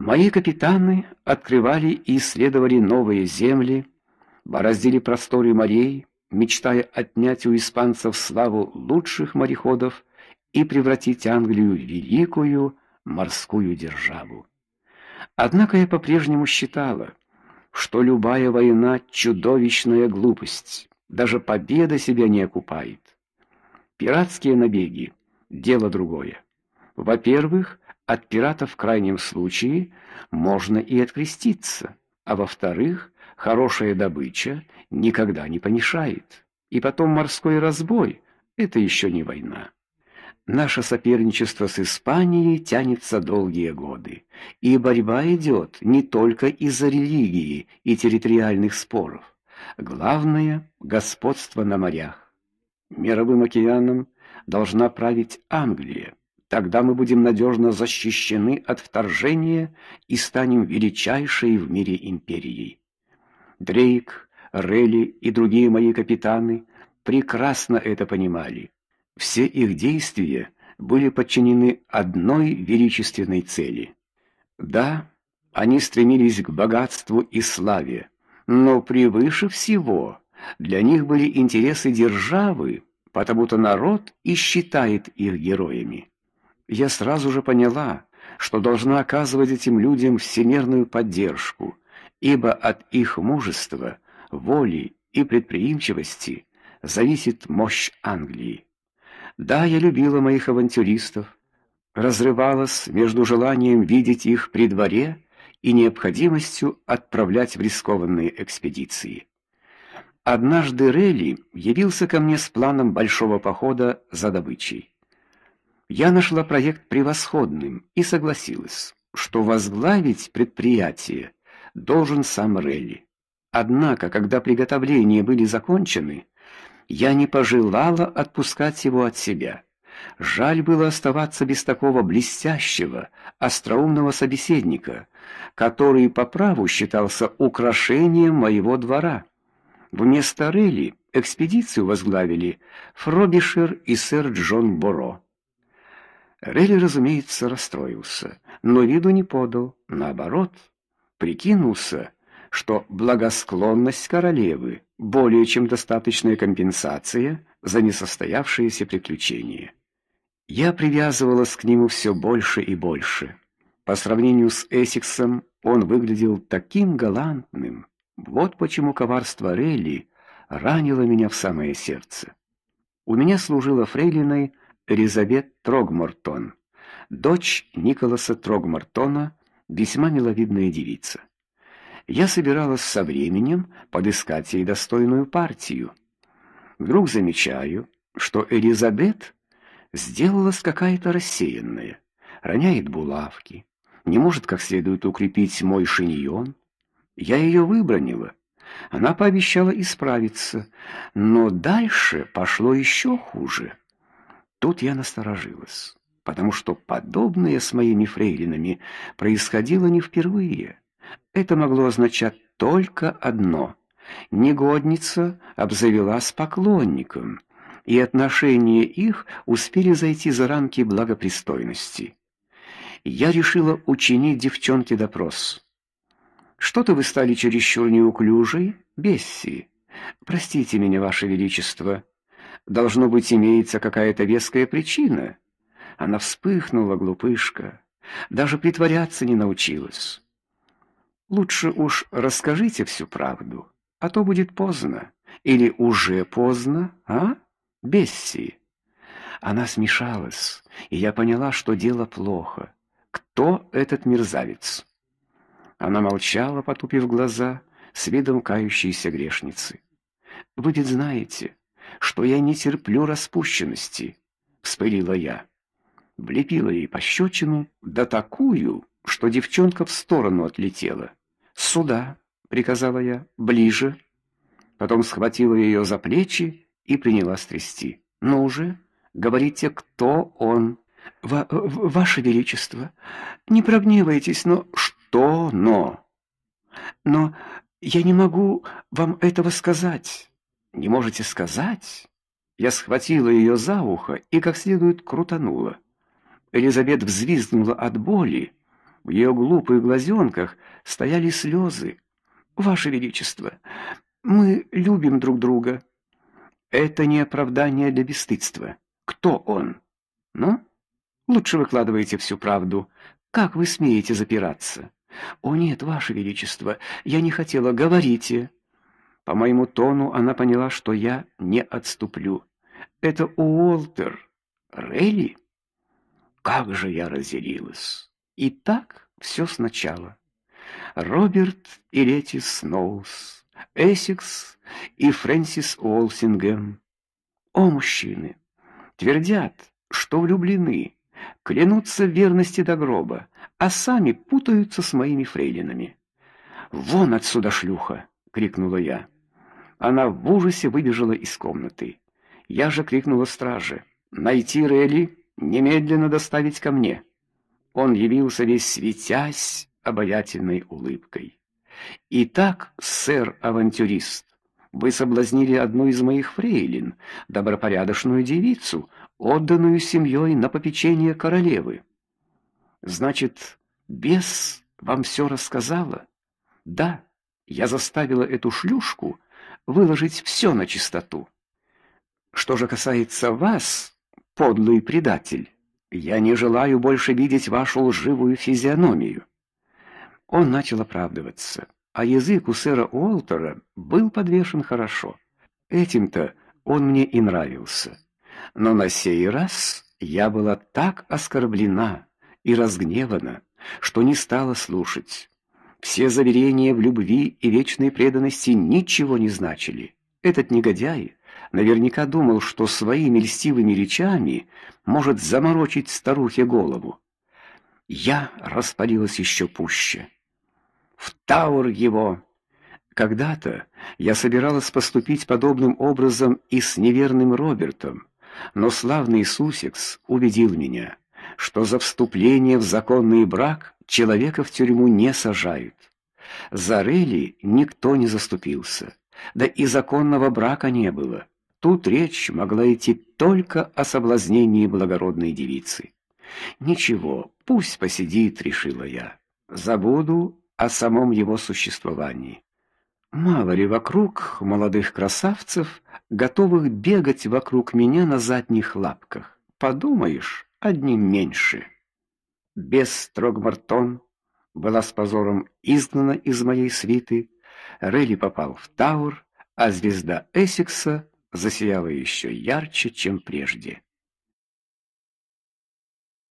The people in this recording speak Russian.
Мои капитаны открывали и исследовали новые земли, бороздили просторы морей, мечтая отнять у испанцев славу лучших мореходов и превратить Англию в великую морскую державу. Однако я по-прежнему считала, что любая война чудовищная глупость, даже победа себя не окупает. Пиратские набеги дело другое. Во-первых, от пиратов в крайнем случае можно и откреститься, а во-вторых, хорошая добыча никогда не помешает. И потом морской разбой это еще не война. Наше соперничество с Испанией тянется долгие годы, и борьба идет не только из-за религии и территориальных споров. Главное господство на морях. Мировым океаном должна править Англия. Тогда мы будем надежно защищены от вторжения и станем величайшей в мире империей. Дрейк, Релли и другие мои капитаны прекрасно это понимали. Все их действия были подчинены одной величественной цели. Да, они стремились к богатству и славе, но превыше всего для них были интересы державы, потому-то народ и считает их героями я сразу же поняла, что должна оказывать этим людям всемирную поддержку, ибо от их мужества, воли и предприимчивости зависит мощь Англии. Да, я любила моих авантюристов, разрывалась между желанием видеть их при дворе и необходимостью отправлять в рискованные экспедиции. Однажды Релли явился ко мне с планом большого похода за добычей. Я нашла проект превосходным и согласилась, что возглавить предприятие должен сам Релли. Однако, когда приготовления были закончены, я не пожелала отпускать его от себя. Жаль было оставаться без такого блестящего, остроумного собеседника, который по праву считался украшением моего двора. Вместо Релли экспедицию возглавили Фробишер и сэр Джон Боро. Релли, разумеется, расстроился, но виду не подал, наоборот, прикинулся, что благосклонность королевы более чем достаточная компенсация за несостоявшееся приключение. Я привязывалась к нему все больше и больше. По сравнению с Эссексом он выглядел таким галантным. Вот почему коварство Релли ранило меня в самое сердце. У меня служила фрейлиной Элизабет Трогмортон, дочь Николаса Трогмортона, весьма миловидная девица. Я собиралась со временем подыскать ей достойную партию. Вдруг замечаю, что Элизабет сделалась какая-то рассеянная, роняет булавки, не может как следует укрепить мой шиньон. Я ее выбронила. Она пообещала исправиться, но дальше пошло еще хуже. Тут я насторожилась, потому что подобное с моими фрейлинами происходило не впервые. Это могло означать только одно: негодница обзавелась поклонником, и отношения их успели зайти за рамки благопристойности. Я решила учинить девчонке допрос. Что-то вы стали чересчур неуклюжей, Бесси. Простите меня, ваше величество. Должно быть, имеется какая-то веская причина. Она вспыхнула, глупышка, даже притворяться не научилась. Лучше уж расскажите всю правду, а то будет поздно. Или уже поздно, а? Бесси. Она смешалась, и я поняла, что дело плохо. Кто этот мерзавец? Она молчала, потупив глаза, с видом кающейся грешницы. Вы ведь знаете, что я не терплю распущенности, вспылила я. Влепила ей пощечину, да такую, что девчонка в сторону отлетела. "Сюда", приказала я, "ближе". Потом схватила ее за плечи и принялась трясти. "Ну уже, говорите, кто он?" Ва ваше величество, не прогневайтесь, но что но? Но я не могу вам этого сказать. Не можете сказать? Я схватила ее за ухо и как следует крутанула. Элизабет взвизгнула от боли, В ее глупых глазенках стояли слезы. Ваше величество, мы любим друг друга. Это не оправдание для бесстыдства. Кто он? Ну, лучше выкладывайте всю правду. Как вы смеете запираться? О нет, ваше величество, я не хотела, говорите. По моему тону она поняла, что я не отступлю. Это Уолтер Рейли? Как же я разъярилась. И так все сначала. Роберт и Лети Сноус, Эссекс и Фрэнсис Уолсингем. О, мужчины! Твердят, что влюблены, клянутся в верности до гроба, а сами путаются с моими фрейлинами. «Вон отсюда, шлюха!» — крикнула я. Она в ужасе выбежала из комнаты. Я же крикнула страже. «Найти Релли, немедленно доставить ко мне!» Он явился весь светясь обаятельной улыбкой. «Итак, сэр-авантюрист, вы соблазнили одну из моих фрейлин, добропорядочную девицу, отданную семьей на попечение королевы. Значит, бес вам все рассказала? Да, я заставила эту шлюшку выложить все на чистоту. Что же касается вас, подлый предатель, я не желаю больше видеть вашу лживую физиономию. Он начал оправдываться а язык у сэра Уолтера был подвешен хорошо. Этим-то он мне и нравился. Но на сей раз я была так оскорблена и разгневана, что не стала слушать. Все заверения в любви и вечной преданности ничего не значили. Этот негодяй наверняка думал, что своими льстивыми речами может заморочить старухе голову. Я распалилась еще пуще в Таур его. Когда-то я собиралась поступить подобным образом и с неверным Робертом, но славный Сусекс убедил меня, что за вступление в законный брак человека в тюрьму не сажают. За Релли никто не заступился, да и законного брака не было. Тут речь могла идти только о соблазнении благородной девицы. Ничего, пусть посидит, решила я. Забуду о самом его существовании. Мало ли вокруг молодых красавцев, готовых бегать вокруг меня на задних лапках. Подумаешь, одним меньше. Без Трогмартон была с позором изгнана из моей свиты, Релли попал в Таур, а звезда Эссекса засияла еще ярче, чем прежде.